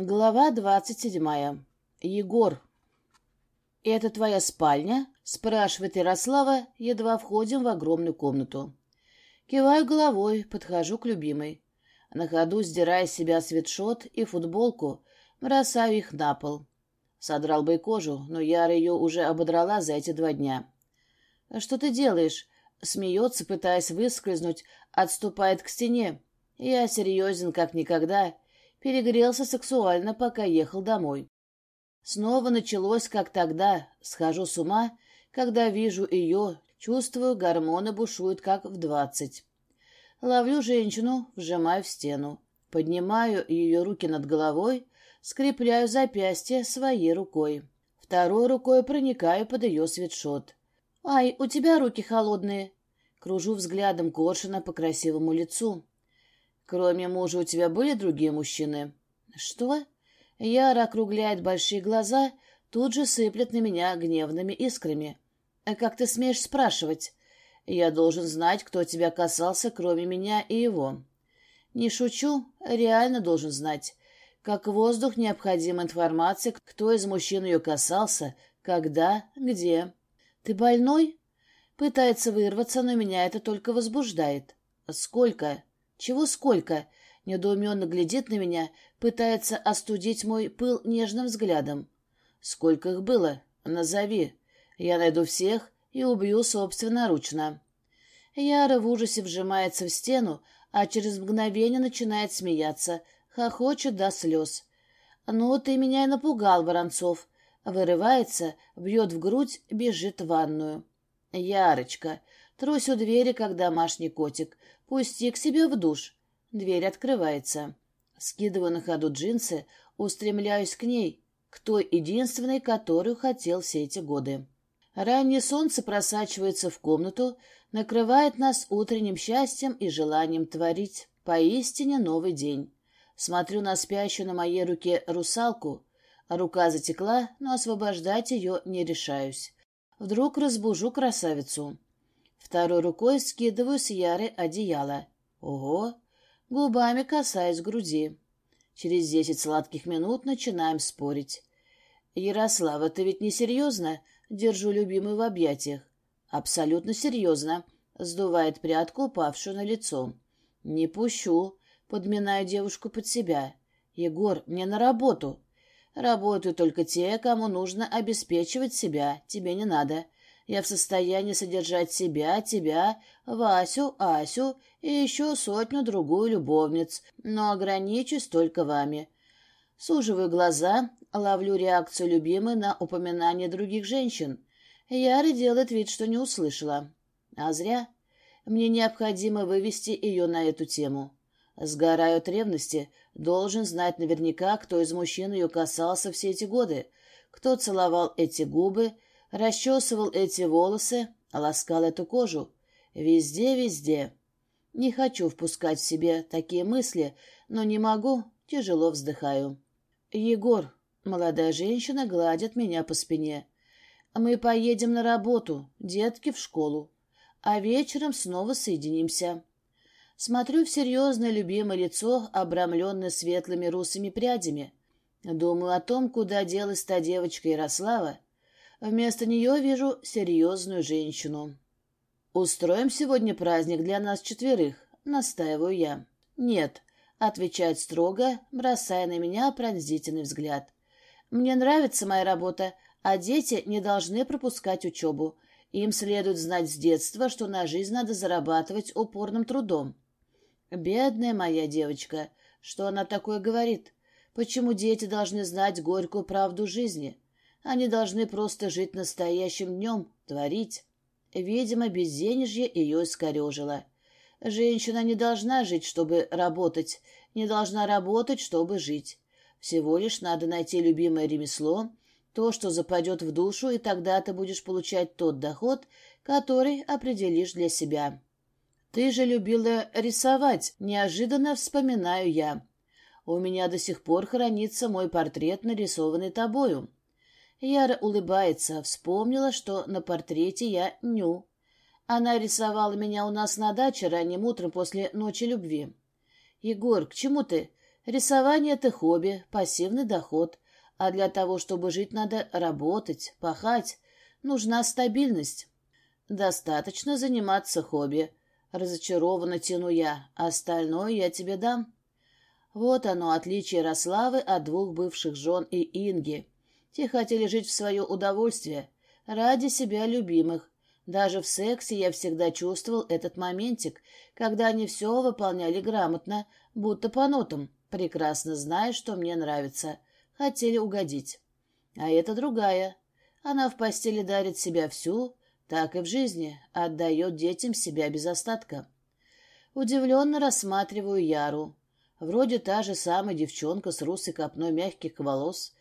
Глава двадцать седьмая. Егор. «Это твоя спальня?» — спрашивает Ярослава, едва входим в огромную комнату. Киваю головой, подхожу к любимой. На ходу, сдирая с себя свитшот и футболку, бросаю их на пол. Содрал бы и кожу, но Яра ее уже ободрала за эти два дня. «Что ты делаешь?» — смеется, пытаясь выскользнуть, отступает к стене. Я серьезен, как никогда — Перегрелся сексуально, пока ехал домой. Снова началось, как тогда. Схожу с ума, когда вижу ее, чувствую, гормоны бушуют, как в двадцать. Ловлю женщину, вжимаю в стену. Поднимаю ее руки над головой, скрепляю запястье своей рукой. Второй рукой проникаю под ее свитшот. «Ай, у тебя руки холодные!» Кружу взглядом Коршина по красивому лицу. Кроме мужа у тебя были другие мужчины? Что? Яра округляет большие глаза, тут же сыплет на меня гневными искрами. А как ты смеешь спрашивать? Я должен знать, кто тебя касался, кроме меня и его. Не шучу, реально должен знать. Как воздух необходима информация, кто из мужчин ее касался, когда, где. Ты больной? Пытается вырваться, но меня это только возбуждает. Сколько? Чего сколько? Недоуменно глядит на меня, пытается остудить мой пыл нежным взглядом. Сколько их было? Назови. Я найду всех и убью собственноручно. Яра в ужасе вжимается в стену, а через мгновение начинает смеяться, хохочет до слез. «Ну, ты меня и напугал, Воронцов!» Вырывается, бьет в грудь, бежит в ванную. «Ярочка!» Трусь у двери, как домашний котик. Пусти к себе в душ. Дверь открывается. Скидываю на ходу джинсы, устремляюсь к ней, к той единственной, которую хотел все эти годы. Раннее солнце просачивается в комнату, накрывает нас утренним счастьем и желанием творить. Поистине новый день. Смотрю на спящую на моей руке русалку. Рука затекла, но освобождать ее не решаюсь. Вдруг разбужу красавицу. Второй рукой скидываю с Яры одеяло. Ого! Губами касаюсь груди. Через десять сладких минут начинаем спорить. «Ярослава, ты ведь не серьезно?» Держу любимую в объятиях. «Абсолютно серьезно», — сдувает прядку, упавшую на лицо. «Не пущу», — подминаю девушку под себя. «Егор, мне на работу». «Работают только те, кому нужно обеспечивать себя. Тебе не надо. Я в состоянии содержать себя, тебя, Васю, Асю и еще сотню-другую любовниц, но ограничусь только вами. Суживаю глаза, ловлю реакцию любимой на упоминание других женщин. Яра делает вид, что не услышала. А зря. Мне необходимо вывести ее на эту тему. Сгораю от ревности, должен знать наверняка, кто из мужчин ее касался все эти годы, кто целовал эти губы, расчесывал эти волосы, ласкал эту кожу. Везде-везде. Не хочу впускать в себе такие мысли, но не могу, тяжело вздыхаю. Егор, молодая женщина, гладит меня по спине. Мы поедем на работу, детки в школу, а вечером снова соединимся. Смотрю в серьезное любимое лицо, обрамленное светлыми русыми прядями. Думаю о том, куда делась та девочка Ярослава, Вместо нее вижу серьезную женщину. «Устроим сегодня праздник для нас четверых», — настаиваю я. «Нет», — отвечает строго, бросая на меня пронзительный взгляд. «Мне нравится моя работа, а дети не должны пропускать учебу. Им следует знать с детства, что на жизнь надо зарабатывать упорным трудом». «Бедная моя девочка, что она такое говорит? Почему дети должны знать горькую правду жизни?» Они должны просто жить настоящим днем, творить. Видимо, безденежье ее искорежило. Женщина не должна жить, чтобы работать, не должна работать, чтобы жить. Всего лишь надо найти любимое ремесло, то, что западет в душу, и тогда ты будешь получать тот доход, который определишь для себя. Ты же любила рисовать, неожиданно вспоминаю я. У меня до сих пор хранится мой портрет, нарисованный тобою. Яра улыбается, вспомнила, что на портрете я ню. Она рисовала меня у нас на даче ранним утром после ночи любви. «Егор, к чему ты?» Рисование — это хобби, пассивный доход, а для того, чтобы жить, надо работать, пахать, нужна стабильность. Достаточно заниматься хобби. Разочарованно тяну я, остальное я тебе дам. Вот оно, отличие Ярославы от двух бывших жен и Инги. Те хотели жить в свое удовольствие, ради себя любимых. Даже в сексе я всегда чувствовал этот моментик, когда они все выполняли грамотно, будто по нотам, прекрасно зная, что мне нравится. Хотели угодить. А это другая. Она в постели дарит себя всю, так и в жизни, отдает детям себя без остатка. Удивленно рассматриваю Яру. Вроде та же самая девчонка с русой копной мягких волос,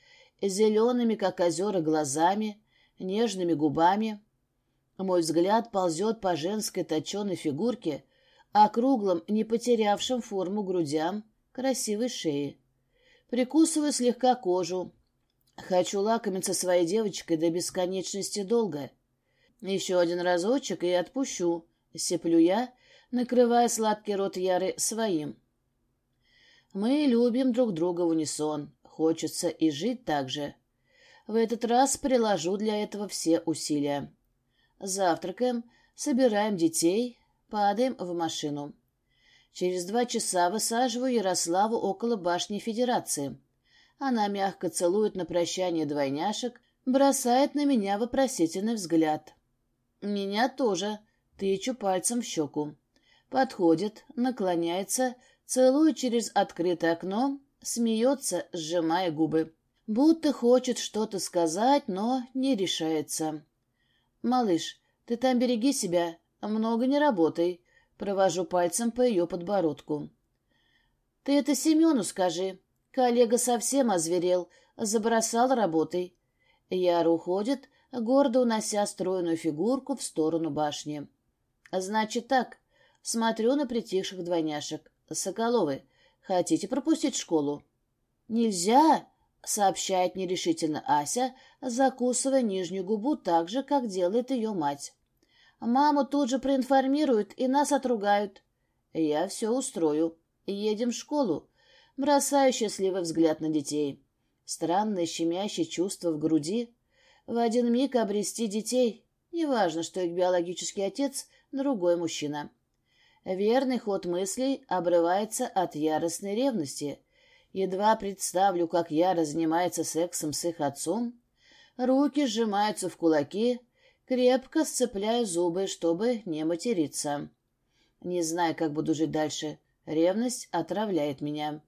зелеными, как озера, глазами, нежными губами. Мой взгляд ползет по женской точеной фигурке, округлым, не потерявшим форму грудям, красивой шеи. Прикусываю слегка кожу. Хочу лакомиться своей девочкой до бесконечности долго. Еще один разочек и отпущу, сеплю я, накрывая сладкий рот Яры своим. Мы любим друг друга в унисон. Хочется и жить так же. В этот раз приложу для этого все усилия. Завтракаем, собираем детей, падаем в машину. Через два часа высаживаю Ярославу около башни Федерации. Она мягко целует на прощание двойняшек, бросает на меня вопросительный взгляд. Меня тоже, тычу пальцем в щеку. Подходит, наклоняется, целует через открытое окно, смеется, сжимая губы. Будто хочет что-то сказать, но не решается. «Малыш, ты там береги себя, много не работай», — провожу пальцем по ее подбородку. «Ты это Семену скажи. Коллега совсем озверел, забросал работой». Яра уходит, гордо унося стройную фигурку в сторону башни. «Значит так, смотрю на притихших двойняшек. Соколовы, хотите пропустить школу?» «Нельзя!» — сообщает нерешительно Ася, закусывая нижнюю губу так же, как делает ее мать. «Маму тут же проинформируют и нас отругают». «Я все устрою. Едем в школу». Бросаю счастливый взгляд на детей. Странное щемящее чувство в груди. В один миг обрести детей. Неважно, что их биологический отец — другой мужчина. Верный ход мыслей обрывается от яростной ревности — Едва представлю, как Яра занимается сексом с их отцом. Руки сжимаются в кулаки, крепко сцепляя зубы, чтобы не материться. Не знаю, как буду жить дальше. Ревность отравляет меня.